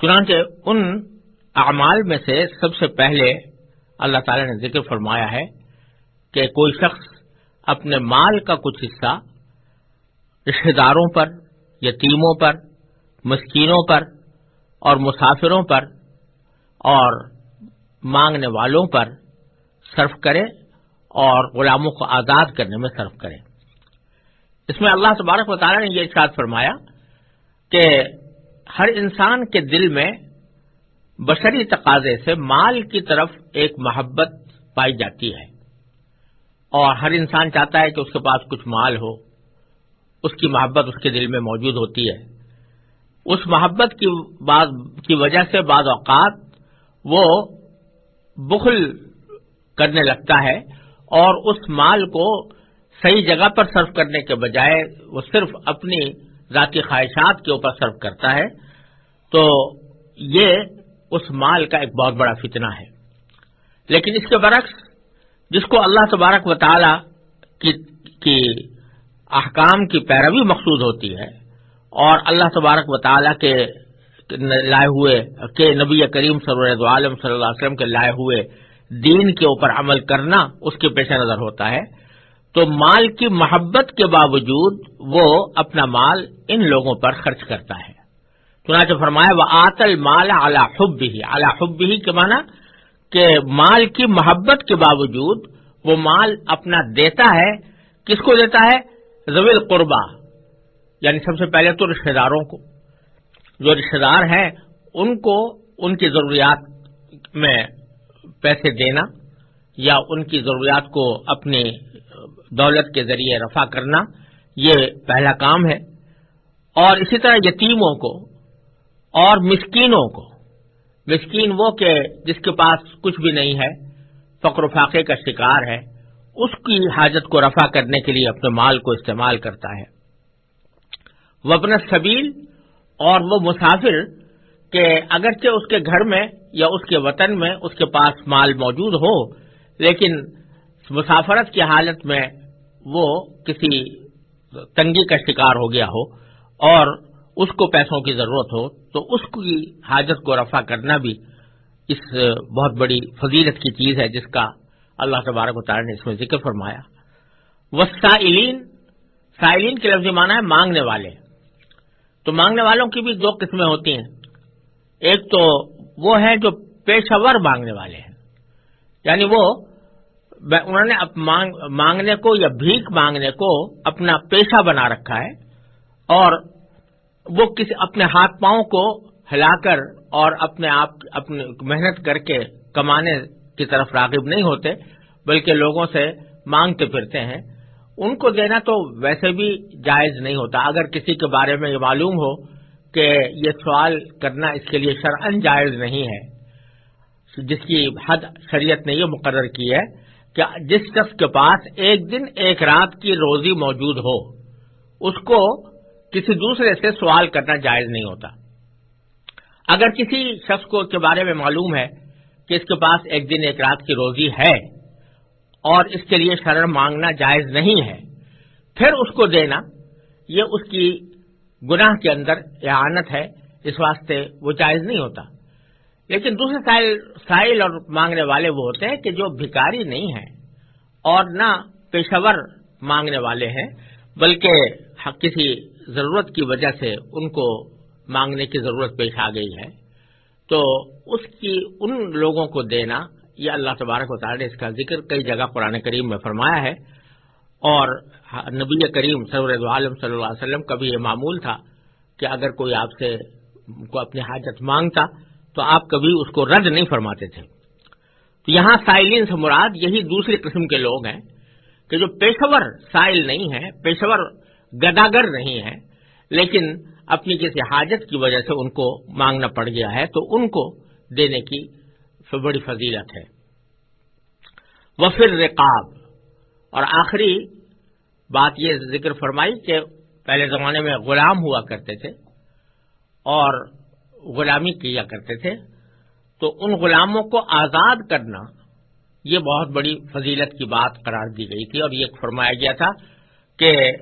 چنانچہ ان اعمال میں سے سب سے پہلے اللہ تعالی نے ذکر فرمایا ہے کہ کوئی شخص اپنے مال کا کچھ حصہ رشتے داروں پر، یتیموں پر، مسکینوں پر اور مسافروں پر اور مانگنے والوں پر صرف کرے اور غلاموں کو آزاد کرنے میں صرف کرے۔ اس میں اللہ تبارک و تعالیٰ نے یہ ارشاد فرمایا کہ ہر انسان کے دل میں بشری تقاضے سے مال کی طرف ایک محبت پائی جاتی ہے۔ اور ہر انسان چاہتا ہے کہ اس کے پاس کچھ مال ہو، اس کی محبت اس کے دل میں موجود ہوتی ہے۔ اس محبت کی کی وجہ سے بعض اوقات وہ بخل کرنے لگتا ہے اور اس مال کو صحیح جگہ پر صرف کرنے کے بجائے وہ صرف اپنی ذاتی خواہشات کے اوپر صرف کرتا ہے، تو یہ اس مال کا ایک بہت بڑا فتنہ ہے۔ لیکن اس کے برعکس، جس کو اللہ تبارک و تعالی کی احکام کی پیروی مقصود ہوتی ہے، اور اللہ تبارک و تعالیٰ کے لائے ہوئے کہ نبی کریم صلی عالم صلی اللہ علیہ وسلم کے لائے ہوئے دین کے اوپر عمل کرنا اس کے پیش نظر ہوتا ہے۔ تو مال کی محبت کے باوجود وہ اپنا مال ان لوگوں پر خرچ کرتا ہے۔ چنانچہ فرمایا وہ آتل مال اعلی حب ہی اعلی حب ہی کے معنی کہ مال کی محبت کے باوجود وہ مال اپنا دیتا ہے۔ کس کو دیتا ہے؟ زویل قربا یعنی سب سے پہلے تو رشتے داروں کو۔ جو رشتے دار ہیں، ان کو ان کی ضروریات میں پیسے دینا یا ان کی ضروریات کو اپنی دولت کے ذریعے رفع کرنا یہ پہلا کام ہے۔ اور اسی طرح یتیموں کو اور مسکینوں کو۔ مسکین وہ کہ جس کے پاس کچھ بھی نہیں ہے، فقر و فاقے کا شکار ہے، اس کی حاجت کو رفع کرنے کے لیے اپنے مال کو استعمال کرتا ہے۔ وبن سبیل اور وہ مسافر کہ اگرچہ اس کے گھر میں یا اس کے وطن میں اس کے پاس مال موجود ہو، لیکن مسافرت کی حالت میں وہ کسی تنگی کا شکار ہو گیا ہو اور اس کو پیسوں کی ضرورت ہو تو اس کی حاجت کو رفع کرنا بھی اس بہت بڑی فضیلت کی چیز ہے جس کا اللہ تبارک و تعالی نے اس میں ذکر فرمایا۔ وسائلین سائلین کے لفظ مانا ہے مانگنے والے۔ تو مانگنے والوں کی بھی دو قسمیں ہوتی ہیں۔ ایک تو وہ ہیں جو پیشہ ور مانگنے والے ہیں۔ یعنی وہ انہوں نے مانگنے کو یا بھیک مانگنے کو اپنا پیشہ بنا رکھا ہے اور وہ کسی اپنے ہاتھ پاؤں کو ہلا کر اور اپنے آپ اپنے محنت کر کے کمانے کی طرف راغب نہیں ہوتے، بلکہ لوگوں سے مانگتے پھرتے ہیں۔ ان کو دینا تو ویسے بھی جائز نہیں ہوتا۔ اگر کسی کے بارے میں یہ معلوم ہو کہ یہ سوال کرنا اس کے لیے شرعن جائز نہیں ہے، جس کی حد شریعت نے یہ مقرر کی ہے۔ کہ جس شخص کے پاس ایک دن ایک رات کی روزی موجود ہو، اس کو کسی دوسرے سے سوال کرنا جائز نہیں ہوتا۔ اگر کسی شخص کو کے بارے میں معلوم ہے کہ اس کے پاس ایک دن ایک رات کی روزی ہے اور اس کے لیے شرم مانگنا جائز نہیں ہے، پھر اس کو دینا، یہ اس کی گناہ کے اندر اعانت ہے، اس واسطے وہ جائز نہیں ہوتا۔ لیکن دوسرے سائل سائل اور مانگنے والے وہ ہوتے ہیں کہ جو بھکاری نہیں ہیں اور نہ پیشور مانگنے والے ہیں، بلکہ کسی ضرورت کی وجہ سے ان کو مانگنے کی ضرورت پیش آ گئی ہے۔ تو اس کی ان لوگوں کو دینا، یہ اللہ تبارک و تعالی نے اس کا ذکر کئی جگہ قرآن کریم میں فرمایا ہے۔ اور نبی کریم سرور عالم صلی اللہ علیہ وسلم کا بھی یہ معمول تھا کہ اگر کوئی آپ سے کو اپنی حاجت مانگتا تو آپ کبھی اس کو رد نہیں فرماتے تھے۔ تو یہاں سائلین مراد یہی دوسری قسم کے لوگ ہیں کہ جو پیشور سائل نہیں ہیں، پیشور گداگر نہیں ہیں، لیکن اپنی کسی حاجت کی وجہ سے ان کو مانگنا پڑ گیا ہے، تو ان کو دینے کی بڑی فضیلت ہے۔ وفر رقاب۔ اور آخری بات یہ ذکر فرمائی کہ پہلے زمانے میں غلام ہوا کرتے تھے اور غلامی کیا کرتے تھے، تو ان غلاموں کو آزاد کرنا یہ بہت بڑی فضیلت کی بات قرار دی گئی تھی اور یہ فرمایا گیا تھا کہ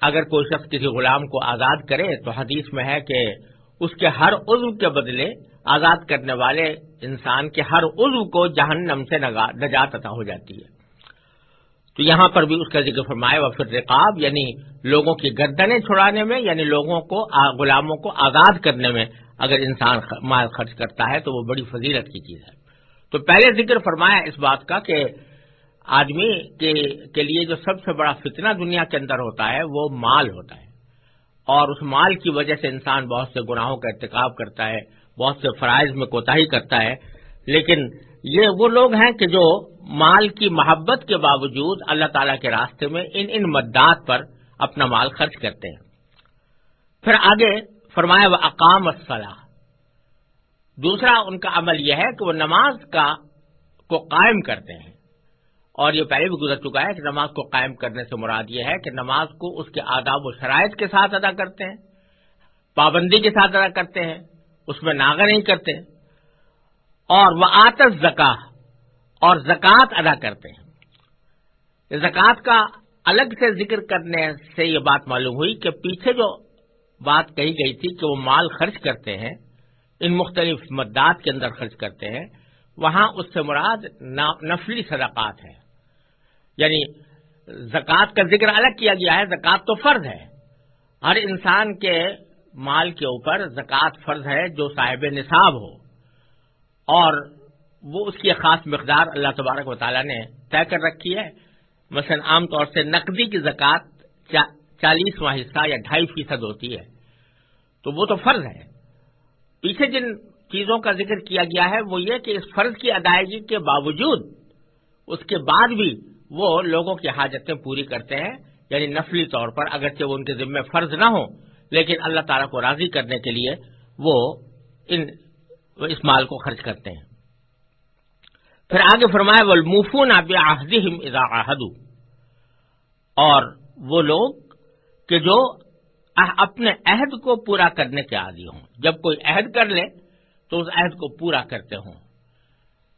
اگر کوئی شخص کسی غلام کو آزاد کرے تو حدیث میں ہے کہ اس کے ہر عضو کے بدلے آزاد کرنے والے انسان کے ہر عضو کو جہنم سے نجات عطا ہو جاتی ہے۔ تو یہاں پر بھی اس کا ذکر فرمایا وہ پھر رقاب یعنی لوگوں کی گردنیں چھڑانے میں یعنی لوگوں کو غلاموں کو آزاد کرنے میں اگر انسان مال خرچ کرتا ہے تو وہ بڑی فضیلت کی چیز ہے۔ تو پہلے ذکر فرمایا اس بات کا کہ آدمی کے لیے جو سب سے بڑا فتنہ دنیا کے اندر ہوتا ہے وہ مال ہوتا ہے۔ اور اس مال کی وجہ سے انسان بہت سے گناہوں کا ارتکاب کرتا ہے، بہت سے فرائض میں کوتاہی کرتا ہے۔ لیکن یہ وہ لوگ ہیں کہ جو مال کی محبت کے باوجود اللہ تعالی کے راستے میں ان ان مدات پر اپنا مال خرچ کرتے ہیں۔ پھر آگے فرمایا وہ اقام دوسرا ان کا عمل یہ ہے کہ وہ نماز کا کو قائم کرتے ہیں۔ اور یہ پہلے بھی گزر چکا ہے کہ نماز کو قائم کرنے سے مراد یہ ہے کہ نماز کو اس کے آداب و شرائط کے ساتھ ادا کرتے ہیں، پابندی کے ساتھ ادا کرتے ہیں، اس میں ناغہ نہیں کرتے۔ اور وہ آتش زکا اور زکوٰۃ ادا کرتے ہیں۔ زکوٰۃ کا الگ سے ذکر کرنے سے یہ بات معلوم ہوئی کہ پیچھے جو بات کہی گئی تھی کہ وہ مال خرچ کرتے ہیں، ان مختلف مدات کے اندر خرچ کرتے ہیں، وہاں اس سے مراد نفلی صدقات ہے یعنی زکوٰۃ کا ذکر الگ کیا گیا ہے، زکوٰۃ تو فرض ہے۔ ہر انسان کے مال کے اوپر زکوٰۃ فرض ہے جو صاحب نصاب ہو۔ اور وہ اس کی خاص مقدار اللہ تبارک و تعالیٰ نے طے کر رکھی ہے۔ مثلا عام طور سے نقدی کی زکوٰۃ چالیسواں حصہ یا ڈھائی فیصد ہوتی ہے۔ تو وہ تو فرض ہے۔ پیچھے جن چیزوں کا ذکر کیا گیا ہے، وہ یہ کہ اس فرض کی ادائیگی کے باوجود اس کے بعد بھی وہ لوگوں کی حاجتیں پوری کرتے ہیں۔ یعنی نفلی طور پر اگرچہ وہ ان کے ذمہ فرض نہ ہو لیکن اللہ تعالیٰ کو راضی کرنے کے لیے وہ ان اس مال کو خرچ کرتے ہیں۔ پھر آگے فرمایا وہ مفون آب آہد اور وہ لوگ کہ جو اپنے عہد کو پورا کرنے کے عادی ہوں۔ جب کوئی عہد کر لے تو اس عہد کو پورا کرتے ہوں۔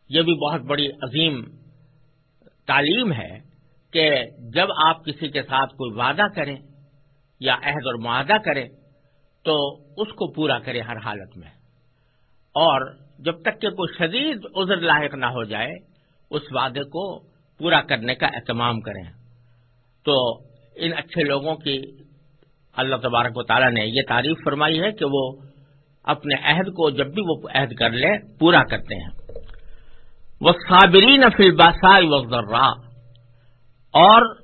یہ بھی بہت بڑی عظیم تعلیم ہے کہ جب آپ کسی کے ساتھ کوئی وعدہ کریں یا عہد اور معاہدہ کریں تو اس کو پورا کریں ہر حالت میں۔ اور جب تک کہ کوئی شدید عذر لاحق نہ ہو جائے، اس وعدے کو پورا کرنے کا اہتمام کریں۔ تو ان اچھے لوگوں کی اللہ تبارک و تعالیٰ نے یہ تعریف فرمائی ہے کہ وہ اپنے عہد کو جب بھی وہ عہد کر لیں، پورا کرتے ہیں۔ وہ صابرین فلباسا وغیرہ اور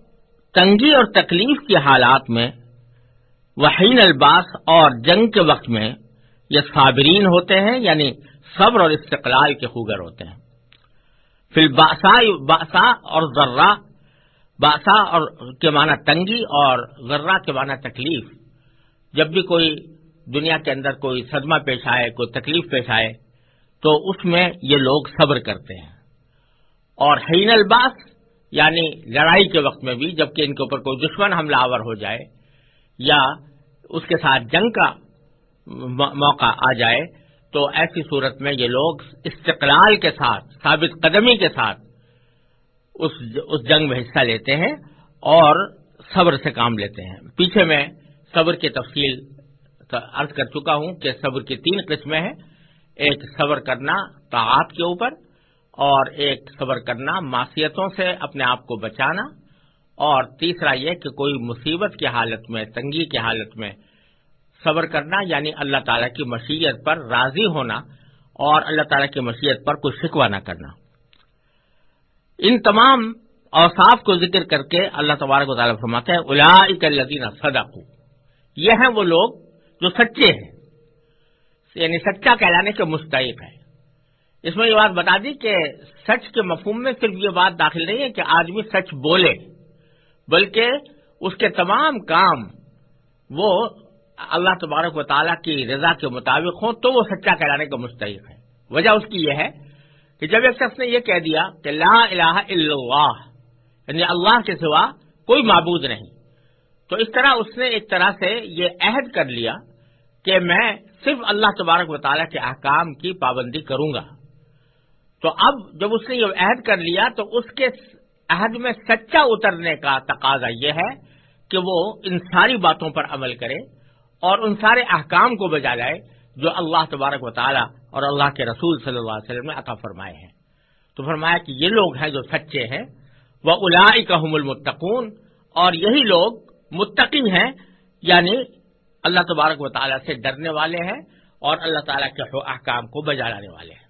تنگی اور تکلیف کے حالات میں وحین الباس اور جنگ کے وقت میں یہ صابرین ہوتے ہیں یعنی صبر اور استقلال کے خوگر ہوتے ہیں۔ فلباسا باسا اور ذرہ باسا اور کے معنی تنگی اور ذرہ کے معنی تکلیف۔ جب بھی کوئی دنیا کے اندر کوئی صدمہ پیش آئے، کوئی تکلیف پیش آئے، تو اس میں یہ لوگ صبر کرتے ہیں۔ اور حین الباس یعنی لڑائی کے وقت میں بھی جبکہ ان کے اوپر کوئی دشمن حملہ آور ہو جائے یا اس کے ساتھ جنگ کا موقع آ جائے، تو ایسی صورت میں یہ لوگ استقلال کے ساتھ، ثابت قدمی کے ساتھ اس اس جنگ میں حصہ لیتے ہیں اور صبر سے کام لیتے ہیں۔ پیچھے میں صبر کی تفصیل عرض کر چکا ہوں کہ صبر کی تین قسمیں ہیں۔ ایک صبر کرنا طاعت کے اوپر اور ایک صبر کرنا معصیتوں سے اپنے آپ کو بچانا۔ اور تیسرا یہ کہ کوئی مصیبت کی حالت میں، تنگی کی حالت میں صبر کرنا یعنی اللہ تعالی کی مشیت پر راضی ہونا اور اللہ تعالی کی مشیت پر کوئی شکوا نہ کرنا۔ ان تمام اوصاف کو ذکر کر کے اللہ تبارک و تعالیٰ فرماتے ہیں الا الدین صدق یہ ہیں وہ لوگ جو سچے ہیں یعنی سچا کہلانے کے مستحق ہے اس میں یہ بات بتا دی کہ سچ کے مفہوم میں صرف یہ بات داخل نہیں ہے کہ آدمی سچ بولے، بلکہ اس کے تمام کام وہ اللہ تبارک و تعالیٰ کی رضا کے مطابق ہوں تو وہ سچا کہلانے کا مستحق ہے وجہ اس کی یہ ہے کہ جب ایک شخص نے یہ کہہ دیا کہ لا الہ الا اللہ یعنی اللہ کے سوا کوئی معبود نہیں، تو اس طرح اس نے ایک طرح سے یہ عہد کر لیا کہ میں صرف اللہ تبارک و تعالیٰ کے احکام کی پابندی کروں گا۔ تو اب جب اس نے یہ عہد کر لیا تو اس کے عہد میں سچا اترنے کا تقاضا یہ ہے کہ وہ ان ساری باتوں پر عمل کرے اور ان سارے احکام کو بجا جائے جو اللہ تبارک و تعالیٰ اور اللہ کے رسول صلی اللہ علیہ وسلم نے عطا فرمائے ہیں۔ تو فرمایا کہ یہ لوگ ہیں جو سچے ہیں۔ وہ الا المتقون اور یہی لوگ متقی ہیں یعنی اللہ تبارک و تعالیٰ سے ڈرنے والے ہیں اور اللہ تعالیٰ کے احکام کو بجا لانے والے ہیں۔